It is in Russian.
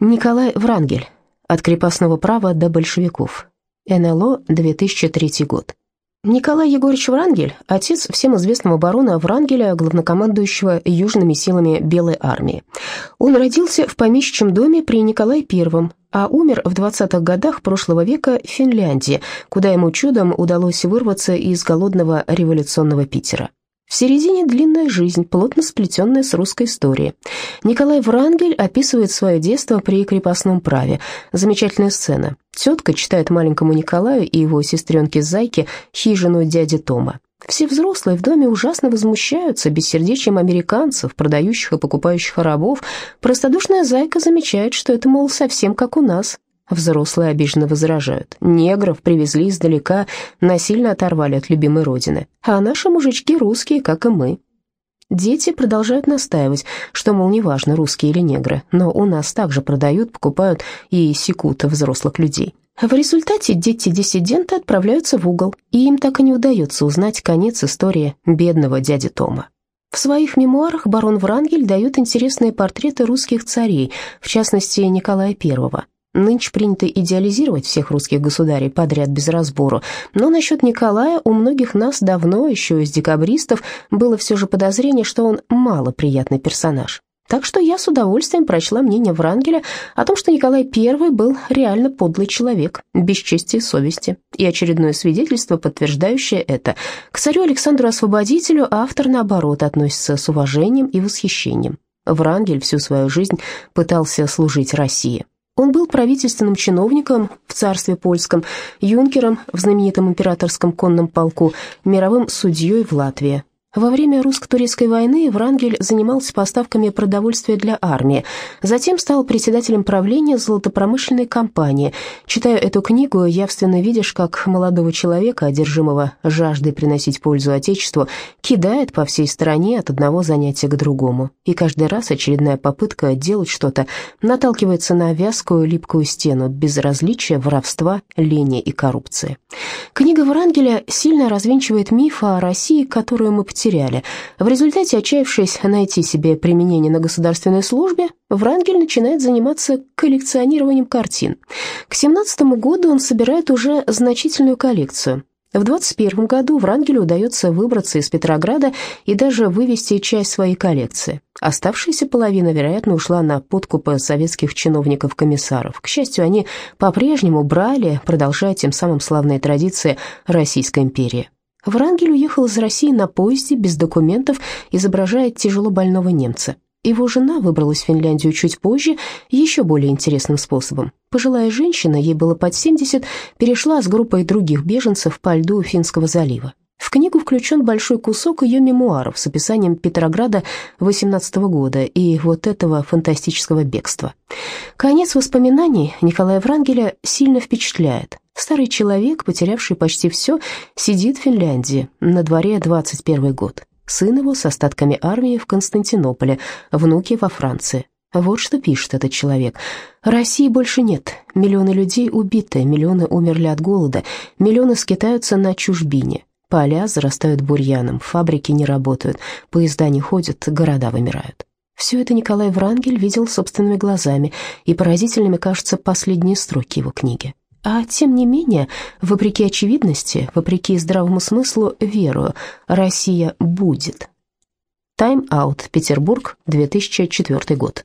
Николай Врангель. От крепостного права до большевиков. НЛО, 2003 год. Николай Егорович Врангель – отец всем известного барона Врангеля, главнокомандующего южными силами Белой армии. Он родился в помещичьем доме при Николае I, а умер в 20-х годах прошлого века в Финляндии, куда ему чудом удалось вырваться из голодного революционного Питера. В середине длинная жизнь, плотно сплетенная с русской историей. Николай Врангель описывает свое детство при крепостном праве. Замечательная сцена. Тетка читает маленькому Николаю и его сестренке Зайке хижину дяди Тома. Все взрослые в доме ужасно возмущаются бессердечием американцев, продающих и покупающих рабов. Простодушная Зайка замечает, что это, мол, совсем как у нас. Взрослые обиженно возражают. Негров привезли издалека, насильно оторвали от любимой родины. А наши мужички русские, как и мы. Дети продолжают настаивать, что, мол, неважно, русские или негры, но у нас также продают, покупают и секут взрослых людей. В результате дети-диссиденты отправляются в угол, и им так и не удается узнать конец истории бедного дяди Тома. В своих мемуарах барон Врангель дает интересные портреты русских царей, в частности Николая I. Нынче принято идеализировать всех русских государей подряд без разбору, но насчет Николая у многих нас давно, еще из декабристов, было все же подозрение, что он малоприятный персонаж. Так что я с удовольствием прочла мнение Врангеля о том, что Николай I был реально подлый человек, без чести и совести, и очередное свидетельство, подтверждающее это. К царю Александру Освободителю автор, наоборот, относится с уважением и восхищением. Врангель всю свою жизнь пытался служить России. Он был правительственным чиновником в царстве польском, юнкером в знаменитом императорском конном полку, мировым судьей в Латвии, во время русско-турецкой войны Врангель занимался поставками продовольствия для армии, затем стал председателем правления золотопромышленной компании. Читая эту книгу, явственно видишь, как молодого человека, одержимого жаждой приносить пользу Отечеству, кидает по всей стране от одного занятия к другому. И каждый раз очередная попытка делать что-то наталкивается на вязкую липкую стену безразличия, воровства, лени и коррупции. Книга Врангеля сильно развенчивает миф о России, которую мы потеряли потеряли. В результате, отчаявшись найти себе применение на государственной службе, Врангель начинает заниматься коллекционированием картин. К 17 году он собирает уже значительную коллекцию. В 21 году Врангелю удается выбраться из Петрограда и даже вывести часть своей коллекции. Оставшаяся половина, вероятно, ушла на подкупы советских чиновников-комиссаров. К счастью, они по-прежнему брали, продолжая тем самым славные традиции Российской империи. Врангель уехал из России на поезде без документов, изображая тяжело больного немца. Его жена выбралась в Финляндию чуть позже, еще более интересным способом. Пожилая женщина, ей было под 70, перешла с группой других беженцев по льду Финского залива. В книгу включен большой кусок ее мемуаров с описанием Петрограда 18 года и вот этого фантастического бегства. Конец воспоминаний Николая Врангеля сильно впечатляет. Старый человек, потерявший почти все, сидит в Финляндии, на дворе 21 год. Сын его с остатками армии в Константинополе, внуки во Франции. Вот что пишет этот человек. «России больше нет. Миллионы людей убиты, миллионы умерли от голода, миллионы скитаются на чужбине. Поля зарастают бурьяном, фабрики не работают, поезда не ходят, города вымирают». Все это Николай Врангель видел собственными глазами, и поразительными кажутся последние строки его книги. А тем не менее, вопреки очевидности, вопреки здравому смыслу, верую, Россия будет. Тайм-аут, Петербург, 2004 год.